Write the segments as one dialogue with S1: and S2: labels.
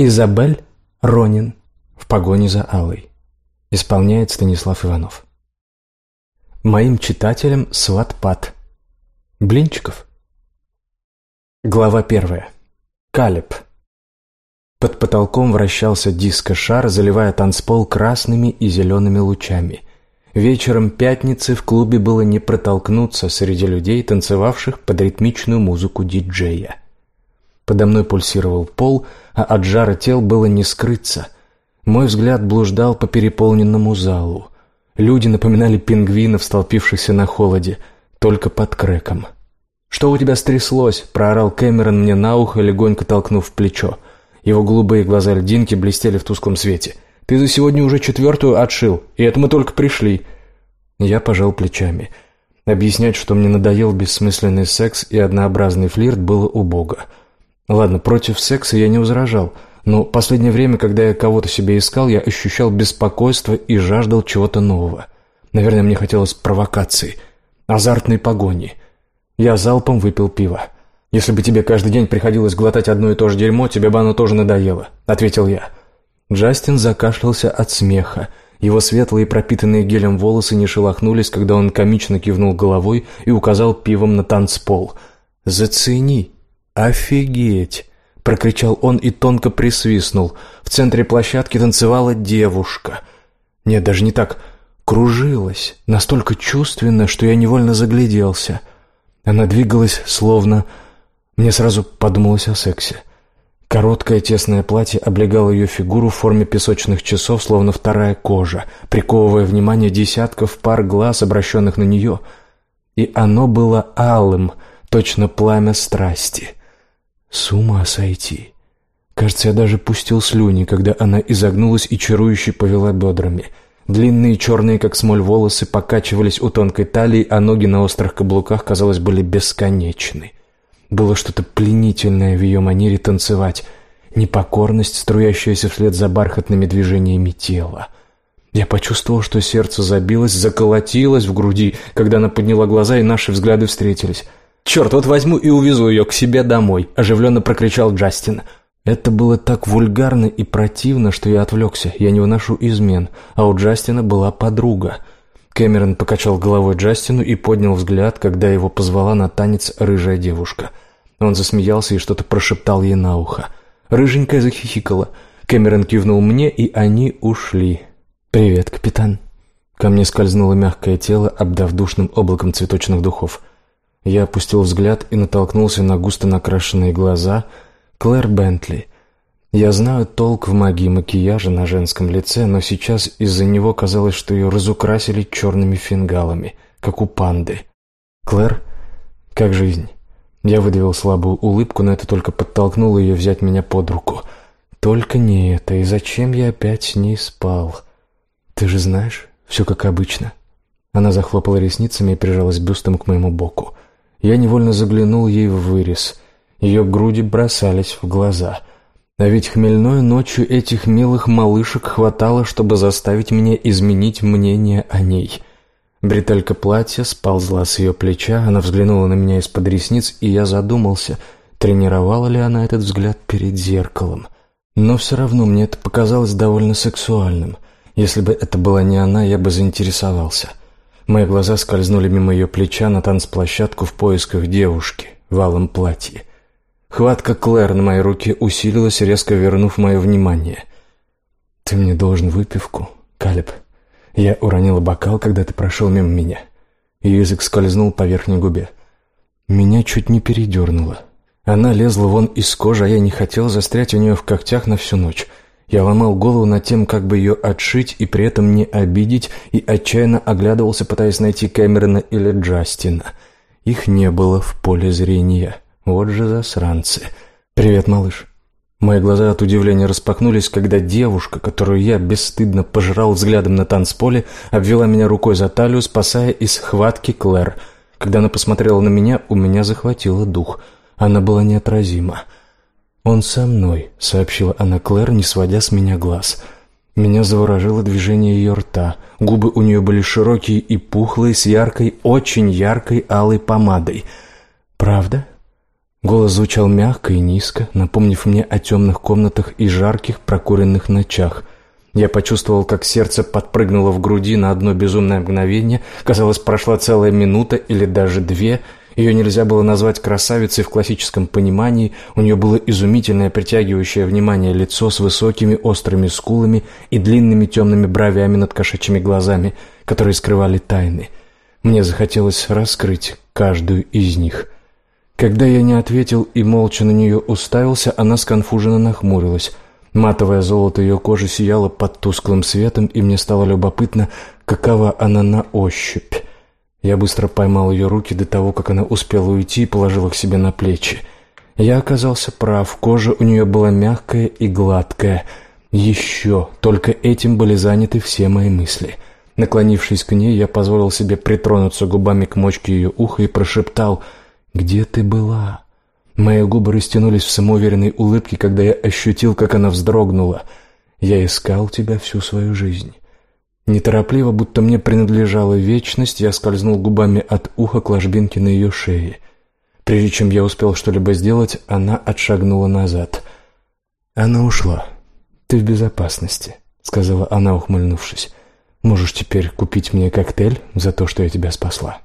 S1: Изабель Ронин в погоне за Аллой. Исполняет Станислав Иванов. Моим читателям сватпад. Блинчиков. Глава первая. Калеб. Под потолком вращался диско-шар, заливая танцпол красными и зелеными лучами. Вечером пятницы в клубе было не протолкнуться среди людей, танцевавших под ритмичную музыку диджея. Подо мной пульсировал пол, а от жара тел было не скрыться. Мой взгляд блуждал по переполненному залу. Люди напоминали пингвинов, столпившихся на холоде, только под крэком. «Что у тебя стряслось?» – проорал Кэмерон мне на ухо, легонько толкнув в плечо. Его голубые глаза льдинки блестели в тусклом свете – ты за сегодня уже четвертую отшил, и это мы только пришли». Я пожал плечами. Объяснять, что мне надоел бессмысленный секс и однообразный флирт, было убого. Ладно, против секса я не возражал, но последнее время, когда я кого-то себе искал, я ощущал беспокойство и жаждал чего-то нового. Наверное, мне хотелось провокации, азартной погони. Я залпом выпил пиво. «Если бы тебе каждый день приходилось глотать одно и то же дерьмо, тебе бы оно тоже надоело», — ответил я. Джастин закашлялся от смеха. Его светлые, пропитанные гелем волосы не шелохнулись, когда он комично кивнул головой и указал пивом на танцпол. «Зацени! Офигеть!» — прокричал он и тонко присвистнул. В центре площадки танцевала девушка. Нет, даже не так. Кружилась, настолько чувственно, что я невольно загляделся. Она двигалась, словно... Мне сразу подумалось о сексе. Короткое тесное платье облегало ее фигуру в форме песочных часов, словно вторая кожа, приковывая внимание десятков пар глаз, обращенных на нее. И оно было алым, точно пламя страсти. С ума сойти. Кажется, я даже пустил слюни, когда она изогнулась и чарующе повела бедрами. Длинные черные, как смоль, волосы покачивались у тонкой талии, а ноги на острых каблуках, казалось, были бесконечны. Было что-то пленительное в ее манере танцевать, непокорность, струящаяся вслед за бархатными движениями тела. Я почувствовал, что сердце забилось, заколотилось в груди, когда она подняла глаза, и наши взгляды встретились. «Черт, вот возьму и увезу ее к себе домой», — оживленно прокричал Джастин. Это было так вульгарно и противно, что я отвлекся. Я не выношу измен, а у Джастина была подруга — Кэмерон покачал головой Джастину и поднял взгляд, когда его позвала на танец рыжая девушка. Он засмеялся и что-то прошептал ей на ухо. Рыженькая захихикала. Кэмерон кивнул мне, и они ушли. «Привет, капитан». Ко мне скользнуло мягкое тело, обдав душным облаком цветочных духов. Я опустил взгляд и натолкнулся на густо накрашенные глаза Клэр Бентли — я знаю толк в магии макияжа на женском лице, но сейчас из-за него казалось, что ее разукрасили черными фингалами, как у панды. «Клэр, как жизнь?» Я выдавил слабую улыбку, но это только подтолкнуло ее взять меня под руку. «Только не это, и зачем я опять с ней спал?» «Ты же знаешь, все как обычно». Она захлопала ресницами и прижалась бюстом к моему боку. Я невольно заглянул ей в вырез. Ее груди бросались в глаза — а ведь хмельной ночью этих милых малышек хватало, чтобы заставить меня изменить мнение о ней. Бретелька платья сползла с ее плеча, она взглянула на меня из-под ресниц, и я задумался, тренировала ли она этот взгляд перед зеркалом. Но все равно мне это показалось довольно сексуальным. Если бы это была не она, я бы заинтересовался. Мои глаза скользнули мимо ее плеча на танцплощадку в поисках девушки в алом платье. Хватка Клэр на моей руке усилилась, резко вернув мое внимание. «Ты мне должен выпивку, Калеб». Я уронила бокал, когда ты прошел мимо меня. Ее язык скользнул по верхней губе. Меня чуть не передернуло. Она лезла вон из кожи, а я не хотел застрять у нее в когтях на всю ночь. Я ломал голову над тем, как бы ее отшить и при этом не обидеть, и отчаянно оглядывался, пытаясь найти Кэмерона или Джастина. Их не было в поле зрения. Вот же засранцы. «Привет, малыш». Мои глаза от удивления распахнулись, когда девушка, которую я бесстыдно пожирал взглядом на танцполе, обвела меня рукой за талию, спасая из схватки Клэр. Когда она посмотрела на меня, у меня захватило дух. Она была неотразима. «Он со мной», — сообщила она Клэр, не сводя с меня глаз. Меня заворожило движение ее рта. Губы у нее были широкие и пухлые, с яркой, очень яркой алой помадой. «Правда?» Голос звучал мягко и низко, напомнив мне о темных комнатах и жарких прокуренных ночах. Я почувствовал, как сердце подпрыгнуло в груди на одно безумное мгновение. Казалось, прошла целая минута или даже две. Ее нельзя было назвать красавицей в классическом понимании. У нее было изумительное притягивающее внимание лицо с высокими острыми скулами и длинными темными бровями над кошачьими глазами, которые скрывали тайны. Мне захотелось раскрыть каждую из них — когда я не ответил и молча на нее уставился, она сконфуженно нахмурилась. Матовое золото ее кожи сияло под тусклым светом, и мне стало любопытно, какова она на ощупь. Я быстро поймал ее руки до того, как она успела уйти и положил их себе на плечи. Я оказался прав, кожа у нее была мягкая и гладкая. Еще, только этим были заняты все мои мысли. Наклонившись к ней, я позволил себе притронуться губами к мочке ее уха и прошептал — где ты была?» Мои губы растянулись в самоуверенной улыбке, когда я ощутил, как она вздрогнула. «Я искал тебя всю свою жизнь». Неторопливо, будто мне принадлежала вечность, я скользнул губами от уха к ложбинке на ее шее. Прежде чем я успел что-либо сделать, она отшагнула назад. «Она ушла. Ты в безопасности», — сказала она, ухмыльнувшись. «Можешь теперь купить мне коктейль за то, что я тебя спасла».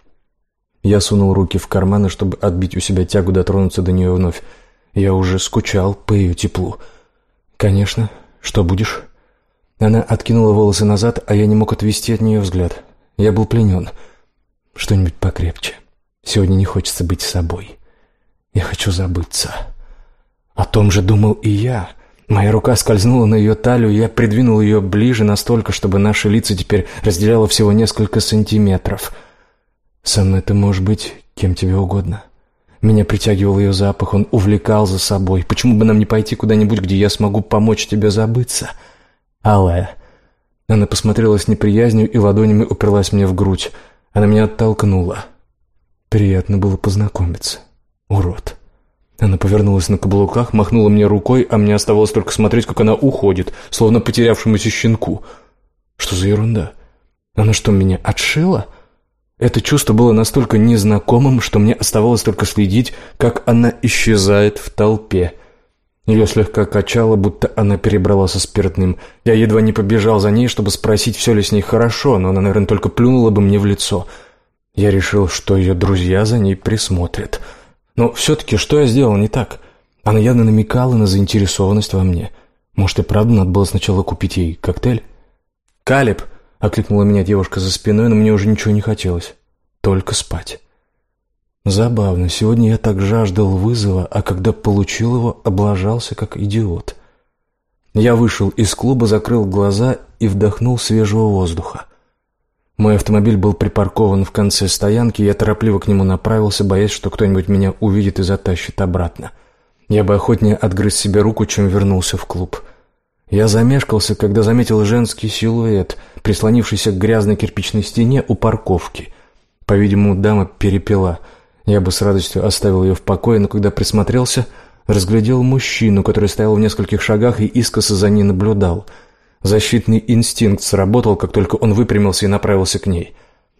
S1: Я сунул руки в карманы, чтобы отбить у себя тягу дотронуться до нее вновь. Я уже скучал по ее теплу. «Конечно. Что будешь?» Она откинула волосы назад, а я не мог отвести от нее взгляд. Я был пленен. «Что-нибудь покрепче. Сегодня не хочется быть собой. Я хочу забыться». О том же думал и я. Моя рука скользнула на ее талию, я придвинул ее ближе настолько, чтобы наши лица теперь разделяло всего несколько сантиметров — со мной ты можешь быть кем тебе угодно. Меня притягивал ее запах, он увлекал за собой. Почему бы нам не пойти куда-нибудь, где я смогу помочь тебе забыться? Алая. Она посмотрела с неприязнью и ладонями уперлась мне в грудь. Она меня оттолкнула. Приятно было познакомиться. Урод. Она повернулась на каблуках, махнула мне рукой, а мне оставалось только смотреть, как она уходит, словно потерявшемуся щенку. Что за ерунда? Она что, меня отшила? — это чувство было настолько незнакомым, что мне оставалось только следить, как она исчезает в толпе. Ее слегка качало, будто она перебрала со спиртным. Я едва не побежал за ней, чтобы спросить, все ли с ней хорошо, но она, наверное, только плюнула бы мне в лицо. Я решил, что ее друзья за ней присмотрят. Но все-таки что я сделал не так? Она явно намекала на заинтересованность во мне. Может, и правда надо было сначала купить ей коктейль? «Калеб!» Окликнула меня девушка за спиной, но мне уже ничего не хотелось. Только спать. Забавно, сегодня я так жаждал вызова, а когда получил его, облажался как идиот. Я вышел из клуба, закрыл глаза и вдохнул свежего воздуха. Мой автомобиль был припаркован в конце стоянки, я торопливо к нему направился, боясь, что кто-нибудь меня увидит и затащит обратно. Я бы охотнее отгрыз себе руку, чем вернулся в клуб. Я замешкался, когда заметил женский силуэт, прислонившийся к грязной кирпичной стене у парковки. По-видимому, дама перепила. Я бы с радостью оставил ее в покое, но когда присмотрелся, разглядел мужчину, который стоял в нескольких шагах и искоса за ней наблюдал. Защитный инстинкт сработал, как только он выпрямился и направился к ней.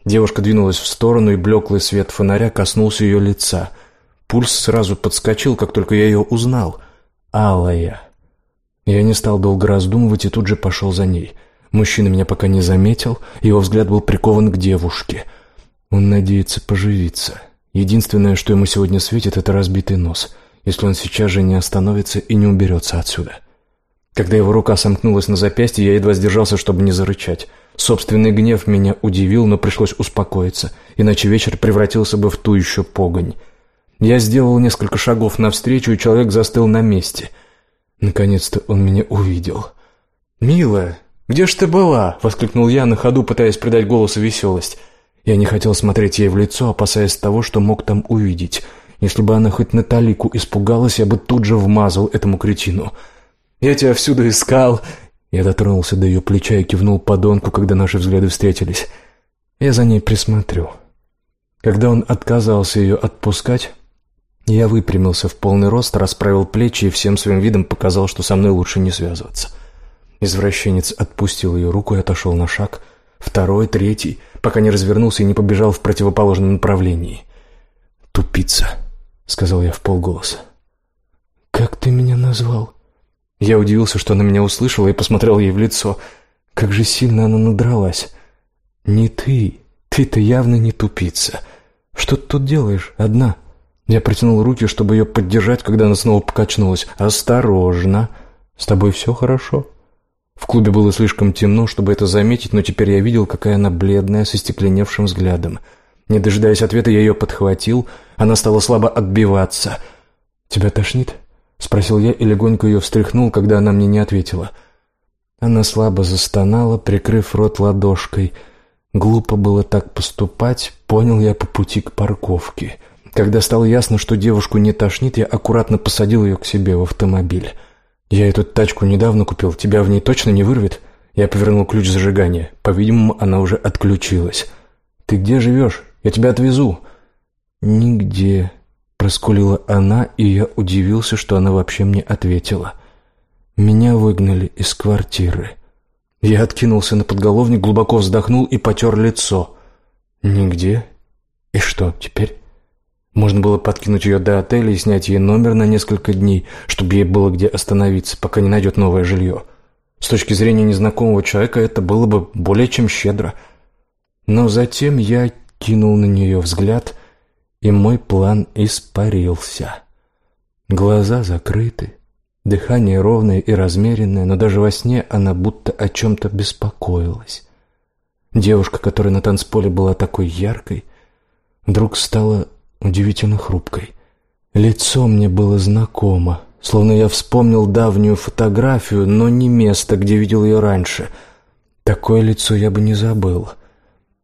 S1: Девушка двинулась в сторону, и блеклый свет фонаря коснулся ее лица. Пульс сразу подскочил, как только я ее узнал. Алая. Я не стал долго раздумывать и тут же пошел за ней. Мужчина меня пока не заметил, его взгляд был прикован к девушке. Он надеется поживиться. Единственное, что ему сегодня светит, это разбитый нос, если он сейчас же не остановится и не уберется отсюда. Когда его рука сомкнулась на запястье, я едва сдержался, чтобы не зарычать. Собственный гнев меня удивил, но пришлось успокоиться, иначе вечер превратился бы в ту еще погонь. Я сделал несколько шагов навстречу, и человек застыл на месте — Наконец-то он меня увидел. «Милая, где ж ты была?» — воскликнул я на ходу, пытаясь придать голосу веселость. Я не хотел смотреть ей в лицо, опасаясь того, что мог там увидеть. Если бы она хоть на талику испугалась, я бы тут же вмазал этому кретину. «Я тебя всюду искал!» Я дотронулся до ее плеча и кивнул подонку, когда наши взгляды встретились. «Я за ней присмотрю». Когда он отказался ее отпускать, я выпрямился в полный рост, расправил плечи и всем своим видом показал, что со мной лучше не связываться. Извращенец отпустил ее руку и отошел на шаг, второй, третий, пока не развернулся и не побежал в противоположном направлении. Тупица. — сказал я в полголоса. «Как ты меня назвал?» Я удивился, что она меня услышала, и посмотрел ей в лицо. Как же сильно она надралась. «Не ты. Ты-то явно не тупица. Что ты тут делаешь, одна?» Я протянул руки, чтобы ее поддержать, когда она снова покачнулась. «Осторожно. С тобой все хорошо?» В клубе было слишком темно, чтобы это заметить, но теперь я видел, какая она бледная, со стекленевшим взглядом. Не дожидаясь ответа, я ее подхватил. Она стала слабо отбиваться. «Тебя тошнит?» — спросил я и легонько ее встряхнул, когда она мне не ответила. Она слабо застонала, прикрыв рот ладошкой. Глупо было так поступать, понял я по пути к парковке. Когда стало ясно, что девушку не тошнит, я аккуратно посадил ее к себе в автомобиль. «Я эту тачку недавно купил. Тебя в ней точно не вырвет?» Я повернул ключ зажигания. По-видимому, она уже отключилась. «Ты где живешь? Я тебя отвезу». «Нигде», — проскулила она, и я удивился, что она вообще мне ответила. «Меня выгнали из квартиры». Я откинулся на подголовник, глубоко вздохнул и потер лицо. «Нигде? И что теперь?» Можно было подкинуть ее до отеля и снять ей номер на несколько дней, чтобы ей было где остановиться, пока не найдет новое жилье. С точки зрения незнакомого человека это было бы более чем щедро. Но затем я кинул на нее взгляд, и мой план испарился. Глаза закрыты, дыхание ровное и размеренное, но даже во сне она будто о чем-то беспокоилась. Девушка, которая на танцполе была такой яркой, вдруг стала удивительно хрупкой. Лицо мне было знакомо, словно я вспомнил давнюю фотографию, но не место, где видел ее раньше. Такое лицо я бы не забыл.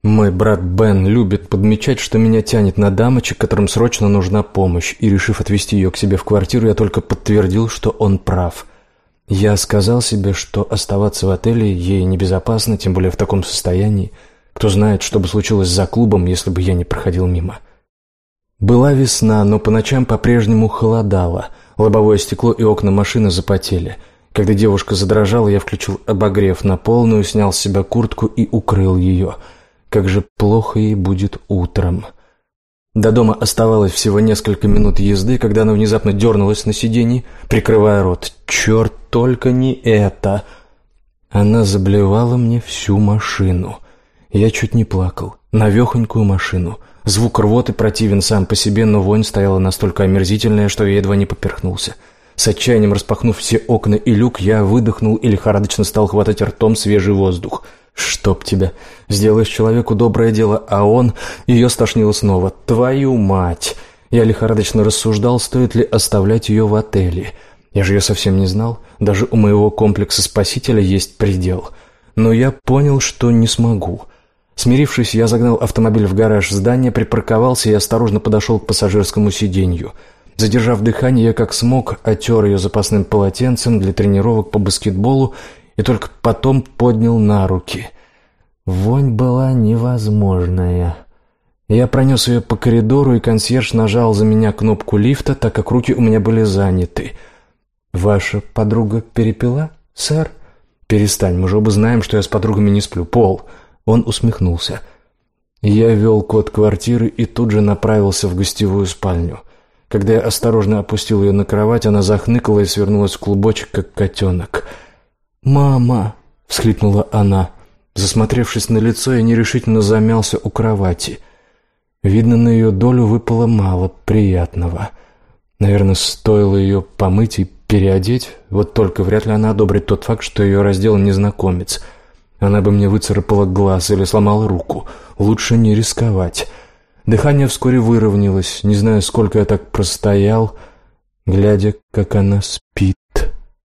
S1: Мой брат Бен любит подмечать, что меня тянет на дамочек, которым срочно нужна помощь, и, решив отвезти ее к себе в квартиру, я только подтвердил, что он прав. Я сказал себе, что оставаться в отеле ей небезопасно, тем более в таком состоянии. Кто знает, что бы случилось за клубом, если бы я не проходил мимо. Была весна, но по ночам по-прежнему холодало. Лобовое стекло и окна машины запотели. Когда девушка задрожала, я включил обогрев на полную, снял с себя куртку и укрыл ее. Как же плохо ей будет утром. До дома оставалось всего несколько минут езды, когда она внезапно дернулась на сиденье, прикрывая рот. «Черт, только не это!» Она заблевала мне всю машину. Я чуть не плакал. Навехонькую машину — Звук рвоты противен сам по себе, но вонь стояла настолько омерзительная, что я едва не поперхнулся. С отчаянием распахнув все окна и люк, я выдохнул и лихорадочно стал хватать ртом свежий воздух. «Чтоб тебя! Сделаешь человеку доброе дело, а он...» Ее стошнило снова. «Твою мать!» Я лихорадочно рассуждал, стоит ли оставлять ее в отеле. Я же ее совсем не знал. Даже у моего комплекса спасителя есть предел. Но я понял, что не смогу. Смирившись, я загнал автомобиль в гараж здания, припарковался и осторожно подошел к пассажирскому сиденью. Задержав дыхание, я как смог оттер ее запасным полотенцем для тренировок по баскетболу и только потом поднял на руки. Вонь была невозможная. Я пронес ее по коридору, и консьерж нажал за меня кнопку лифта, так как руки у меня были заняты. «Ваша подруга перепила, сэр?» «Перестань, мы же оба знаем, что я с подругами не сплю. Пол!» Он усмехнулся. Я вел код квартиры и тут же направился в гостевую спальню. Когда я осторожно опустил ее на кровать, она захныкала и свернулась в клубочек, как котенок. «Мама!» — всхлипнула она. Засмотревшись на лицо, я нерешительно замялся у кровати. Видно, на ее долю выпало мало приятного. Наверное, стоило ее помыть и переодеть, вот только вряд ли она одобрит тот факт, что ее раздел незнакомец — она бы мне выцарапала глаз или сломала руку. Лучше не рисковать. Дыхание вскоре выровнялось. Не знаю, сколько я так простоял, глядя, как она спит.